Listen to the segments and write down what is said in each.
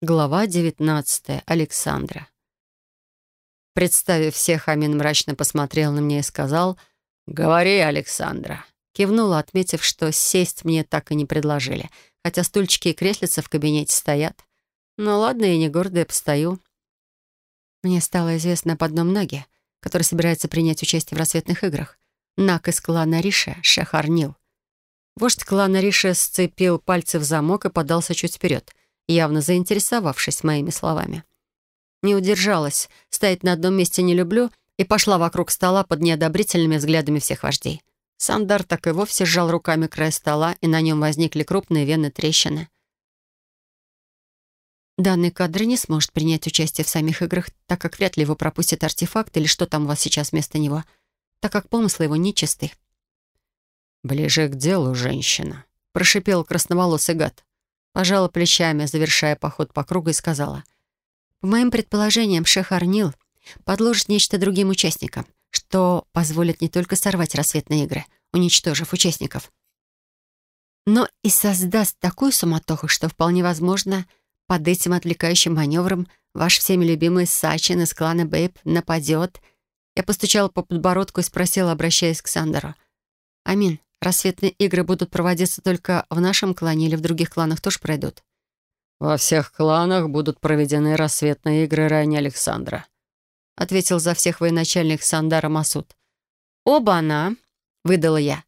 Глава 19. Александра. Представив всех, Амин мрачно посмотрел на меня и сказал «Говори, Александра». Кивнула, отметив, что сесть мне так и не предложили, хотя стульчики и креслица в кабинете стоят. Ну ладно, я не гордая, постою. Мне стало известно об одном наге, который собирается принять участие в рассветных играх. Наг из клана Риша, Шахарнил. Вождь клана Риша сцепил пальцы в замок и подался чуть вперед — явно заинтересовавшись моими словами. Не удержалась, стоять на одном месте не люблю, и пошла вокруг стола под неодобрительными взглядами всех вождей. Сандар так и вовсе сжал руками край стола, и на нем возникли крупные вены трещины. Данный кадр не сможет принять участие в самих играх, так как вряд ли его пропустит артефакт или что там у вас сейчас вместо него, так как помыслы его нечисты. «Ближе к делу, женщина», — прошипел красноволосый гад. Пожала плечами, завершая поход по кругу, и сказала. «По моим предположениям, шех Арнил подложит нечто другим участникам, что позволит не только сорвать рассветные игры, уничтожив участников, но и создаст такую суматоху, что вполне возможно, под этим отвлекающим маневром ваш всеми любимый Сачин из клана Бэйб нападет. Я постучала по подбородку и спросила, обращаясь к Сандеру. «Амин, Рассветные игры будут проводиться только в нашем клане или в других кланах тоже пройдут? «Во всех кланах будут проведены рассветные игры ранее Александра», ответил за всех военачальник Сандара Масуд. «Оба-на!» — выдала я.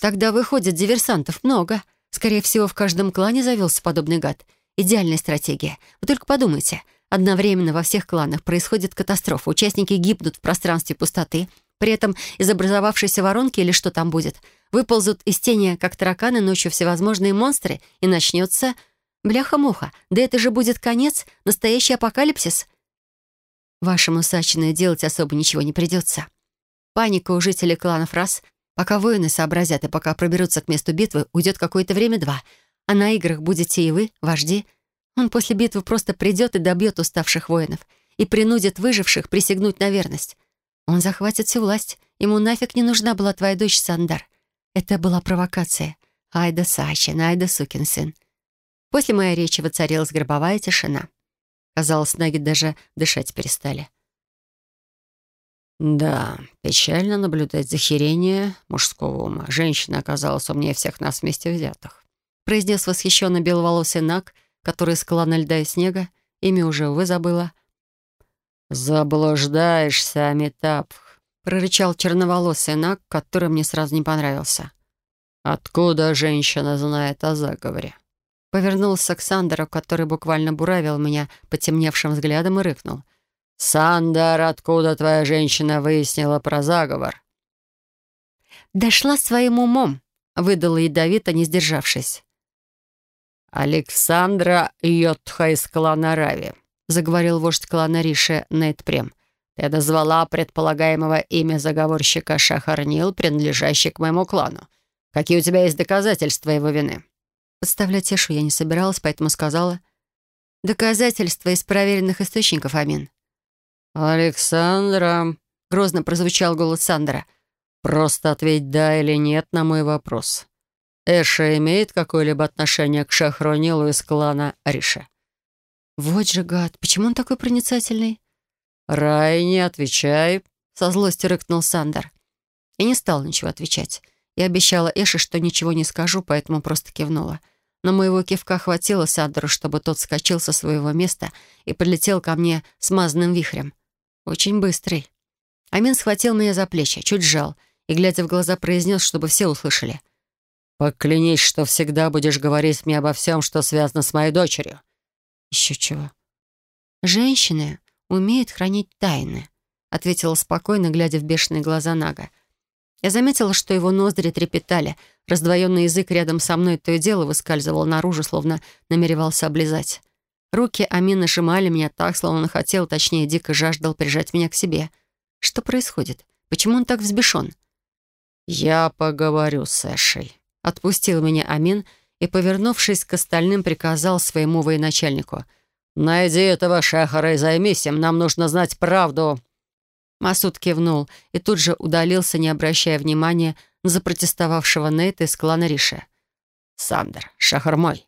«Тогда выходит диверсантов много. Скорее всего, в каждом клане завелся подобный гад. Идеальная стратегия. Вы только подумайте. Одновременно во всех кланах происходит катастрофа. Участники гибнут в пространстве пустоты. При этом из образовавшейся воронки или что там будет, выползут из тени, как тараканы, ночью всевозможные монстры, и начнется бляха-муха. Да это же будет конец, настоящий апокалипсис. Вашему Сачину делать особо ничего не придется. Паника у жителей кланов раз. Пока воины сообразят и пока проберутся к месту битвы, уйдет какое-то время-два. А на играх будете и вы, вожди. Он после битвы просто придет и добьет уставших воинов и принудит выживших присягнуть на верность. Он захватит всю власть. Ему нафиг не нужна была твоя дочь Сандар. Это была провокация. Айда Сачин, айда сукин сын. После моей речи воцарилась гробовая тишина. Казалось, ноги даже дышать перестали. «Да, печально наблюдать захерение мужского ума. Женщина оказалась умнее всех нас вместе взятых», произнес восхищенно беловолосый Наг, который из клана льда и снега. Имя уже, увы, забыла. «Заблуждаешься, Амитабх», — прорычал черноволосый Наг, который мне сразу не понравился. «Откуда женщина знает о заговоре?» Повернулся к Сандеру, который буквально буравил меня потемневшим взглядом и рыкнул. «Сандер, откуда твоя женщина выяснила про заговор?» «Дошла своим умом», — выдала ядовито, не сдержавшись. «Александра Йотха из клана Рави», — заговорил вождь клана Рише Нейт Прем. «Ты дозвала предполагаемого имя заговорщика Шахарнил, принадлежащий к моему клану. Какие у тебя есть доказательства его вины?» Подставлять Эшу я не собиралась, поэтому сказала. «Доказательства из проверенных источников, Амин». «Александра», — грозно прозвучал голос Сандра, «просто ответь «да» или «нет» на мой вопрос. Эша имеет какое-либо отношение к Шахронилу из клана Риша?» «Вот же гад! Почему он такой проницательный?» «Рай, не отвечай!» — со злостью рыкнул Сандер. И не стал ничего отвечать. Я обещала Эше, что ничего не скажу, поэтому просто кивнула. Но моего кивка хватило Сандеру, чтобы тот скачал со своего места и подлетел ко мне смазанным вихрем. Очень быстрый. Амин схватил меня за плечи, чуть сжал, и, глядя в глаза, произнес, чтобы все услышали. «Поклянись, что всегда будешь говорить мне обо всем, что связано с моей дочерью. «Еще чего?» «Женщины умеют хранить тайны», — ответила спокойно, глядя в бешеные глаза Нага. Я заметила, что его ноздри трепетали. Раздвоенный язык рядом со мной то и дело выскальзывал наружу, словно намеревался облизать. Руки Амина сжимали меня так, словно хотел, точнее, дико жаждал прижать меня к себе. Что происходит? Почему он так взбешен? «Я поговорю с Эшей», — отпустил меня Амин, — и, повернувшись к остальным, приказал своему военачальнику. «Найди этого шахара и займись им. Нам нужно знать правду». Масуд кивнул и тут же удалился, не обращая внимания на запротестовавшего Нейта из клана Риша. «Сандер, шахар мой.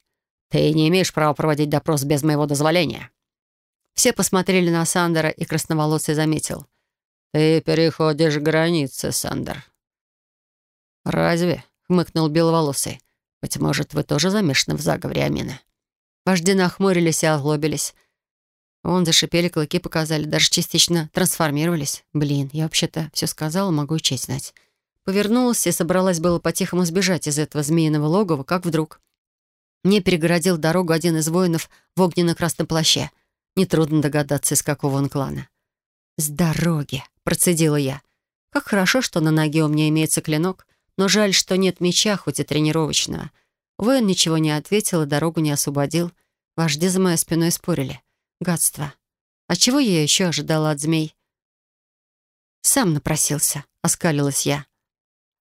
«Ты не имеешь права проводить допрос без моего дозволения». Все посмотрели на Сандера, и красноволосый заметил. «Ты переходишь границы, Сандер». «Разве?» — хмыкнул беловолосый. «Быть может, вы тоже замешаны в заговоре Амины?» Вожди нахмурились и озлобились. Вон зашипели, клыки показали, даже частично трансформировались. Блин, я вообще-то все сказала, могу и честь знать. Повернулась и собралась было по-тихому сбежать из этого змеиного логова, как вдруг. Мне перегородил дорогу один из воинов в огненно-красном плаще. Нетрудно догадаться, из какого он клана. «С дороги!» — процедила я. «Как хорошо, что на ноге у меня имеется клинок, но жаль, что нет меча, хоть и тренировочного». Воин ничего не ответил и дорогу не освободил. Вожди за моей спиной спорили. Гадство. А чего я еще ожидала от змей? «Сам напросился», — оскалилась я.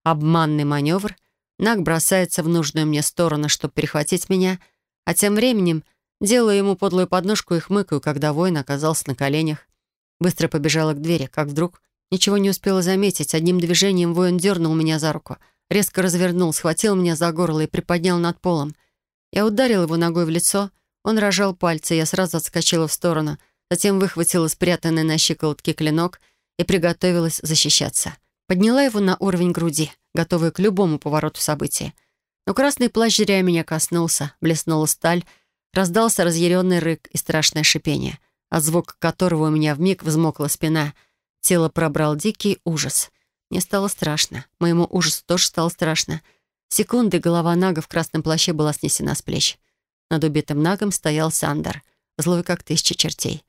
Обманный маневр. Наг бросается в нужную мне сторону, чтобы перехватить меня, а тем временем делаю ему подлую подножку и хмыкаю, когда воин оказался на коленях. Быстро побежала к двери, как вдруг ничего не успела заметить. Одним движением воин дернул меня за руку — резко развернул, схватил меня за горло и приподнял над полом. Я ударил его ногой в лицо, он рожал пальцы, я сразу отскочила в сторону, затем выхватила спрятанный на щиколотке клинок и приготовилась защищаться. Подняла его на уровень груди, готовая к любому повороту событий. Но красный плащ зря меня коснулся, блеснула сталь, раздался разъяренный рык и страшное шипение, от звука которого у меня вмиг взмокла спина. Тело пробрал дикий ужас — мне стало страшно. Моему ужасу тоже стало страшно. Секунды голова Нага в красном плаще была снесена с плеч. Над убитым Нагом стоял Сандер, злой как тысяча чертей.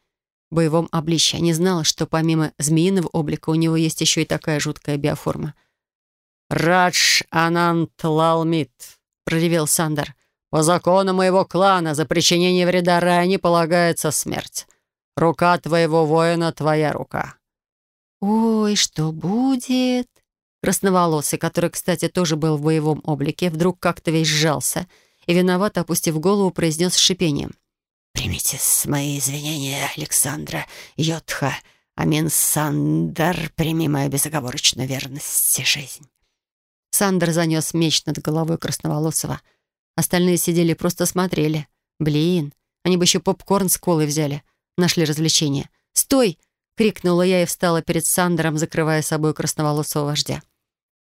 В боевом обличье не знала, что помимо змеиного облика у него есть еще и такая жуткая биоформа. «Радж Анант Лалмит», — проревел Сандер. «По закону моего клана за причинение вреда Райне полагается смерть. Рука твоего воина — твоя рука. «Ой, что будет?» Красноволосый, который, кстати, тоже был в боевом облике, вдруг как-то весь сжался и, виновато опустив голову, произнес с шипением. «Примите мои извинения, Александра Йотха. Амин Сандер, прими мою безоговорочную верность и жизнь». Сандер занес меч над головой Красноволосого. Остальные сидели и просто смотрели. Блин, они бы еще попкорн с колой взяли. Нашли развлечение. «Стой!» Крикнула я и встала перед Сандером, закрывая собой красноволосого вождя.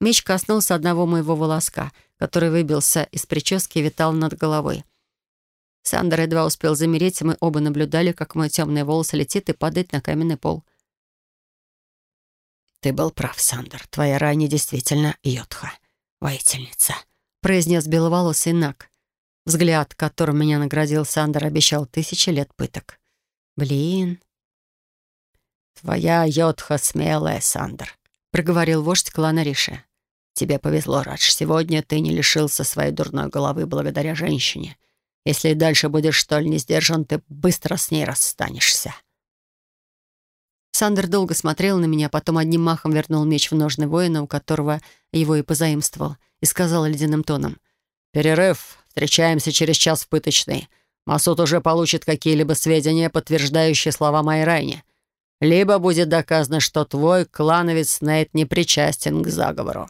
Меч коснулся одного моего волоска, который выбился из прически и витал над головой. Сандер едва успел замереть, и мы оба наблюдали, как мой темный волос летит и падает на каменный пол. «Ты был прав, Сандер. Твоя рани действительно Йотха, воительница», — произнес беловолосый Нак. Взгляд, которым меня наградил Сандер, обещал тысячи лет пыток. «Блин, «Твоя йодха смелая, Сандер», — проговорил вождь клана Риши. «Тебе повезло, Радж. Сегодня ты не лишился своей дурной головы благодаря женщине. Если и дальше будешь столь не сдержан, ты быстро с ней расстанешься». Сандер долго смотрел на меня, потом одним махом вернул меч в ножны воина, у которого его и позаимствовал, и сказал ледяным тоном. «Перерыв. Встречаемся через час в пыточной. Масуд уже получит какие-либо сведения, подтверждающие слова моей Райне либо будет доказано, что твой клановец Нейт не причастен к заговору».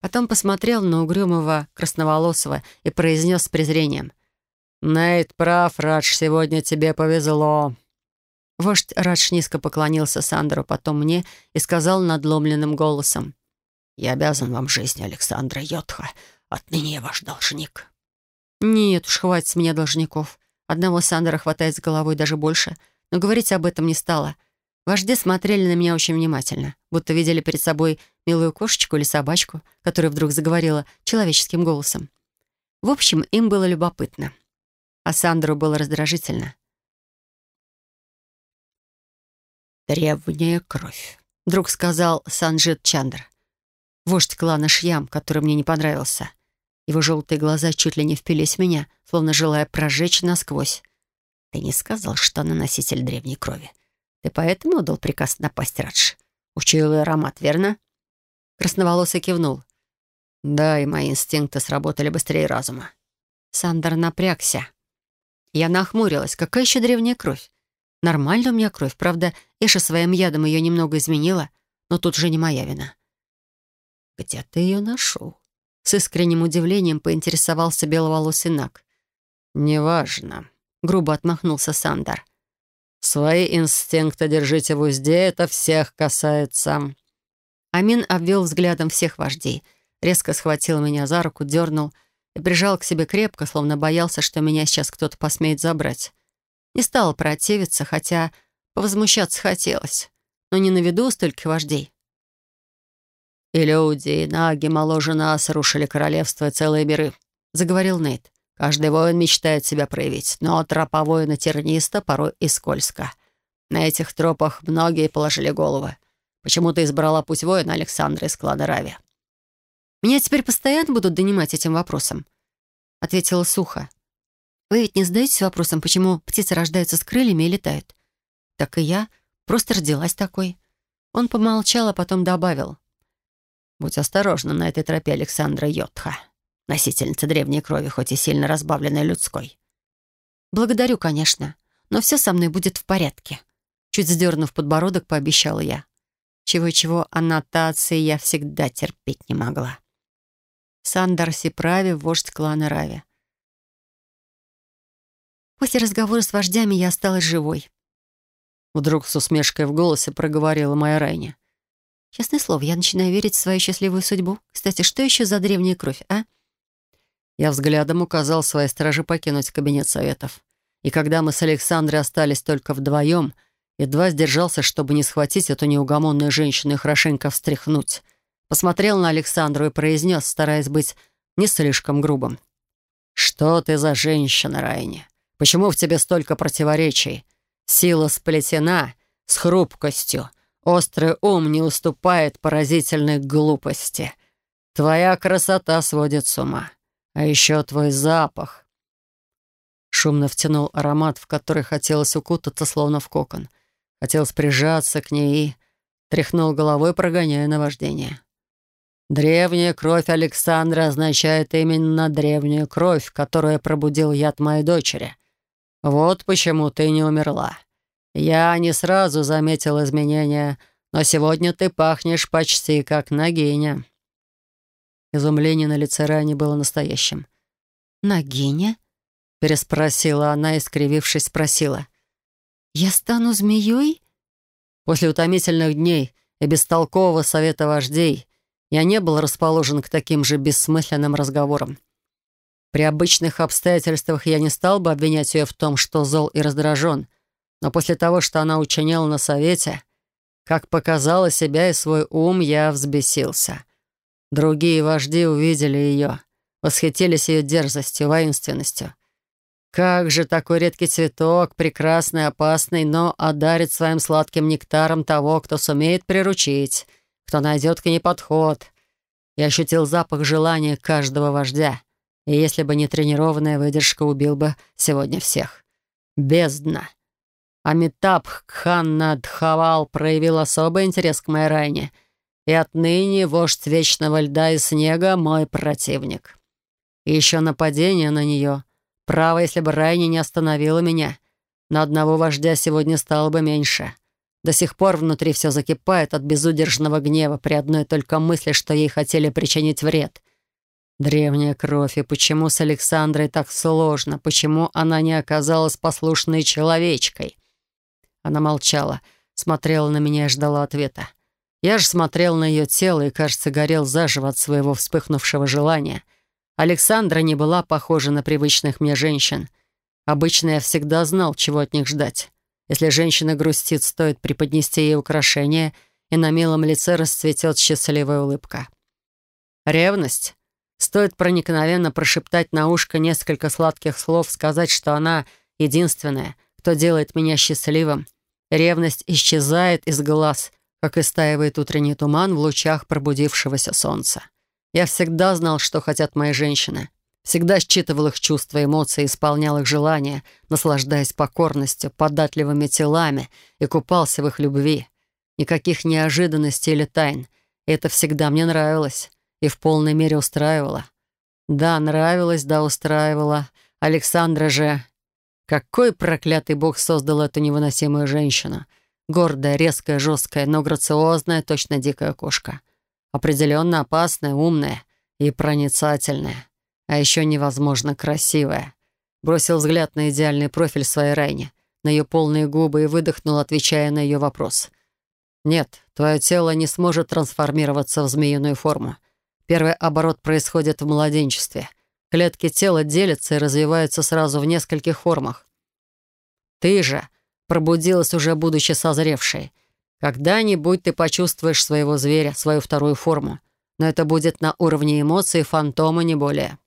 Потом посмотрел на угрюмого красноволосого и произнес с презрением. «Нейт прав, Радж, сегодня тебе повезло». Вождь Радж низко поклонился Сандеру, потом мне и сказал надломленным голосом. «Я обязан вам жизнь, Александра Йотха. Отныне я ваш должник». «Нет уж, хватит с меня должников. Одного Сандера хватает с головой даже больше, но говорить об этом не стало. Вожди смотрели на меня очень внимательно, будто видели перед собой милую кошечку или собачку, которая вдруг заговорила человеческим голосом. В общем, им было любопытно. А Сандру было раздражительно. «Древняя кровь», — вдруг сказал Санджит Чандр. Вождь клана Шьям, который мне не понравился. Его желтые глаза чуть ли не впились в меня, словно желая прожечь насквозь. «Ты не сказал, что она носитель древней крови?» Ты поэтому дал приказ напасть, Радж? Учуял аромат, верно?» Красноволосый кивнул. «Да, и мои инстинкты сработали быстрее разума». Сандер напрягся. Я нахмурилась. Какая еще древняя кровь? Нормально у меня кровь. Правда, Эша своим ядом ее немного изменила, но тут же не моя вина. «Где ты ее нашел?» С искренним удивлением поинтересовался беловолосый Нак. «Неважно», — грубо отмахнулся Сандар. «Свои инстинкты держите в узде, это всех касается». Амин обвел взглядом всех вождей, резко схватил меня за руку, дернул и прижал к себе крепко, словно боялся, что меня сейчас кто-то посмеет забрать. Не стала противиться, хотя повозмущаться хотелось, но не на виду у стольких вождей. «И люди, и наги моложе нас рушили королевство и целые миры», — заговорил Нейт. «Каждый воин мечтает себя проявить, но тропа воина-терниста порой и скользко. На этих тропах многие положили головы. Почему ты избрала путь воина Александра из клана Рави?» «Меня теперь постоянно будут донимать этим вопросом», — ответила сухо. «Вы ведь не задаетесь вопросом, почему птицы рождаются с крыльями и летают? Так и я просто родилась такой». Он помолчал, а потом добавил. Будь осторожна на этой тропе Александра Йотха, носительница древней крови, хоть и сильно разбавленной людской. Благодарю, конечно, но все со мной будет в порядке. Чуть сдернув подбородок, пообещала я. Чего-чего аннотации я всегда терпеть не могла. Сандар Сиправи, вождь клана Рави. После разговора с вождями я осталась живой. Вдруг с усмешкой в голосе проговорила моя Райня. Честное слово, я начинаю верить в свою счастливую судьбу. Кстати, что еще за древняя кровь, а? Я взглядом указал своей страже покинуть кабинет советов. И когда мы с Александрой остались только вдвоем, едва сдержался, чтобы не схватить эту неугомонную женщину и хорошенько встряхнуть. Посмотрел на Александру и произнес, стараясь быть не слишком грубым. «Что ты за женщина, Райни? Почему в тебе столько противоречий? Сила сплетена с хрупкостью, Острый ум не уступает поразительной глупости. Твоя красота сводит с ума. А еще твой запах. Шумно втянул аромат, в который хотелось укутаться, словно в кокон. Хотелось прижаться к ней и тряхнул головой, прогоняя наваждение. Древняя кровь Александра означает именно древнюю кровь, которую пробудил яд моей дочери. Вот почему ты не умерла. Я не сразу заметил изменения, но сегодня ты пахнешь почти как Нагиня». Изумление на лице Рани было настоящим. «Нагиня?» — переспросила она, искривившись, спросила. «Я стану змеей?» После утомительных дней и бестолкового совета вождей я не был расположен к таким же бессмысленным разговорам. При обычных обстоятельствах я не стал бы обвинять ее в том, что зол и раздражен, но после того, что она учинила на совете, как показала себя и свой ум, я взбесился. Другие вожди увидели ее, восхитились ее дерзостью, воинственностью. Как же такой редкий цветок, прекрасный, опасный, но одарит своим сладким нектаром того, кто сумеет приручить, кто найдет к ней подход. Я ощутил запах желания каждого вождя, и если бы не тренированная выдержка, убил бы сегодня всех. Бездна. Амитабх Кханнадхавал проявил особый интерес к моей Райне, и отныне вождь Вечного Льда и Снега — мой противник. И еще нападение на нее. Право, если бы Райни не остановила меня, на одного вождя сегодня стало бы меньше. До сих пор внутри все закипает от безудержного гнева при одной только мысли, что ей хотели причинить вред. Древняя кровь, и почему с Александрой так сложно? Почему она не оказалась послушной человечкой? Она молчала, смотрела на меня и ждала ответа. Я же смотрел на ее тело и, кажется, горел заживо от своего вспыхнувшего желания. Александра не была похожа на привычных мне женщин. Обычно я всегда знал, чего от них ждать. Если женщина грустит, стоит преподнести ей украшение, и на милом лице расцветет счастливая улыбка. Ревность? Стоит проникновенно прошептать на ушко несколько сладких слов, сказать, что она единственная, кто делает меня счастливым, Ревность исчезает из глаз, как истаивает утренний туман в лучах пробудившегося солнца. Я всегда знал, что хотят мои женщины. Всегда считывал их чувства, эмоции, исполнял их желания, наслаждаясь покорностью, податливыми телами и купался в их любви. Никаких неожиданностей или тайн. Это всегда мне нравилось и в полной мере устраивало. Да, нравилось, да, устраивало. Александра же какой проклятый бог создал эту невыносимую женщину? Гордая, резкая, жесткая, но грациозная, точно дикая кошка. Определенно опасная, умная и проницательная. А еще невозможно красивая. бросил взгляд на идеальный профиль своей Райни, на ее полные губы и выдохнул, отвечая на ее вопрос. «Нет, твое тело не сможет трансформироваться в змеиную форму. Первый оборот происходит в младенчестве. Клетки тела делятся и развиваются сразу в нескольких формах. Ты же пробудилась уже будучи созревшей. Когда-нибудь ты почувствуешь своего зверя, свою вторую форму. Но это будет на уровне эмоций фантома, не более.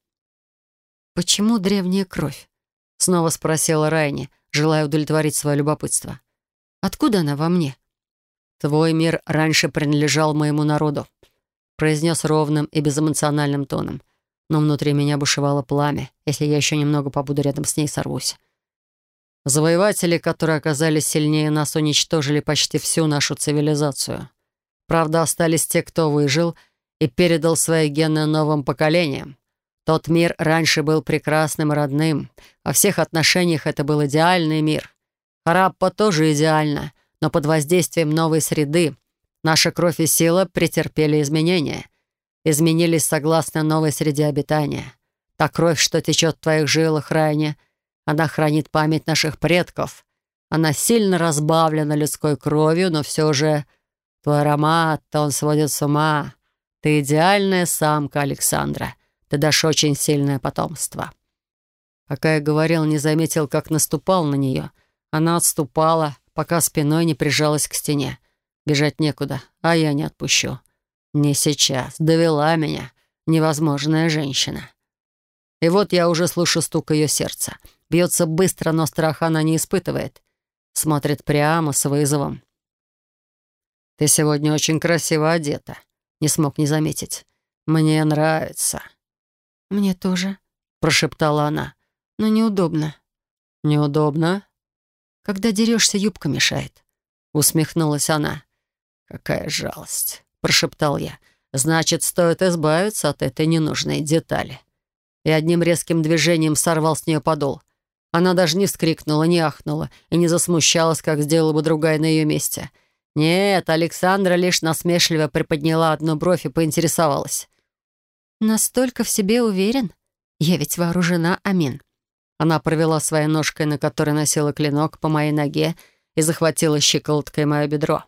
«Почему древняя кровь?» — снова спросила Райни, желая удовлетворить свое любопытство. «Откуда она во мне?» «Твой мир раньше принадлежал моему народу», — произнес ровным и безэмоциональным тоном. Но внутри меня бушевало пламя. Если я еще немного побуду рядом с ней, сорвусь. Завоеватели, которые оказались сильнее нас, уничтожили почти всю нашу цивилизацию. Правда, остались те, кто выжил и передал свои гены новым поколениям. Тот мир раньше был прекрасным и родным. Во всех отношениях это был идеальный мир. Хараппа тоже идеально, но под воздействием новой среды наша кровь и сила претерпели изменения. Изменились согласно новой среде обитания. Та кровь, что течет в твоих жилах, ранее, она хранит память наших предков. Она сильно разбавлена людской кровью, но все же твой аромат, он сводит с ума. Ты идеальная самка, Александра. Ты дашь очень сильное потомство». Пока я говорил, не заметил, как наступал на нее. Она отступала, пока спиной не прижалась к стене. Бежать некуда, а я не отпущу. Не сейчас. Довела меня. Невозможная женщина. И вот я уже слышу стук ее сердца. Бьется быстро, но страха она не испытывает. Смотрит прямо с вызовом. «Ты сегодня очень красиво одета», — не смог не заметить. «Мне нравится». «Мне тоже», — прошептала она. «Но неудобно». «Неудобно?» «Когда дерешься, юбка мешает», — усмехнулась она. «Какая жалость», — прошептал я. «Значит, стоит избавиться от этой ненужной детали». И одним резким движением сорвал с нее подол. Она даже не вскрикнула, не ахнула и не засмущалась, как сделала бы другая на ее месте. Нет, Александра лишь насмешливо приподняла одну бровь и поинтересовалась. «Настолько в себе уверен? Я ведь вооружена, Амин». Она провела своей ножкой, на которой носила клинок, по моей ноге и захватила щиколоткой мое бедро.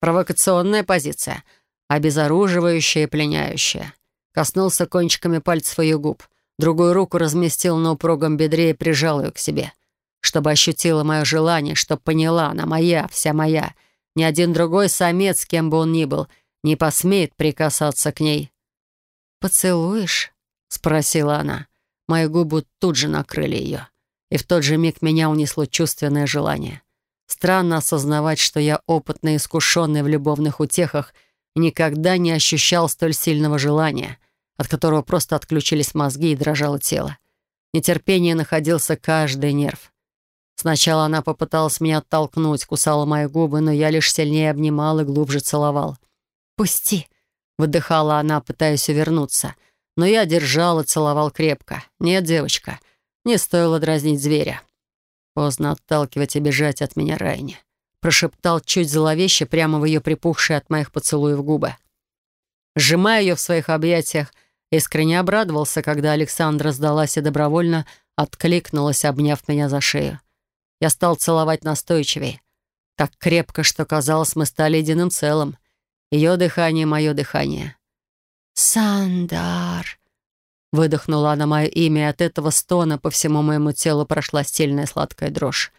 Провокационная позиция, обезоруживающая и пленяющая. Коснулся кончиками пальцев ее губ. Другую руку разместил на упругом бедре и прижал ее к себе. Чтобы ощутила мое желание, чтобы поняла, она моя, вся моя. Ни один другой самец, кем бы он ни был, не посмеет прикасаться к ней. «Поцелуешь?» — спросила она. Мои губы тут же накрыли ее. И в тот же миг меня унесло чувственное желание. Странно осознавать, что я опытный и искушенный в любовных утехах никогда не ощущал столь сильного желания, от которого просто отключились мозги и дрожало тело. Нетерпение находился каждый нерв. Сначала она попыталась меня оттолкнуть, кусала мои губы, но я лишь сильнее обнимал и глубже целовал. «Пусти!» Выдыхала она, пытаясь увернуться. Но я держал и целовал крепко. «Нет, девочка, не стоило дразнить зверя». Поздно отталкивать и бежать от меня Райни. Прошептал чуть зловеще прямо в ее припухшие от моих поцелуев губы. Сжимая ее в своих объятиях, искренне обрадовался, когда Александра сдалась и добровольно откликнулась, обняв меня за шею. Я стал целовать настойчивее. Так крепко, что казалось, мы стали единым целым. Ее дыхание — мое дыхание. «Сандар!» Выдохнула она мое имя, и от этого стона по всему моему телу прошла стильная сладкая дрожь.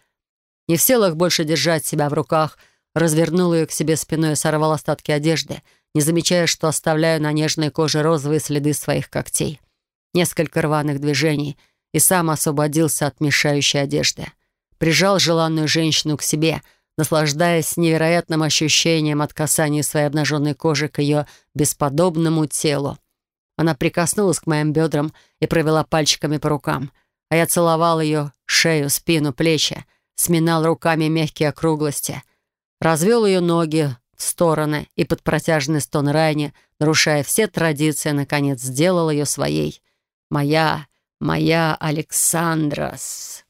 Не в силах больше держать себя в руках, развернул ее к себе спиной и сорвал остатки одежды, не замечая, что оставляю на нежной коже розовые следы своих когтей. Несколько рваных движений, и сам освободился от мешающей одежды. Прижал желанную женщину к себе — наслаждаясь невероятным ощущением от касания своей обнаженной кожи к ее бесподобному телу. Она прикоснулась к моим бедрам и провела пальчиками по рукам, а я целовал ее шею, спину, плечи, сминал руками мягкие округлости, развел ее ноги в стороны и под протяжный стон Райни, нарушая все традиции, наконец сделал ее своей. «Моя, моя Александрас!»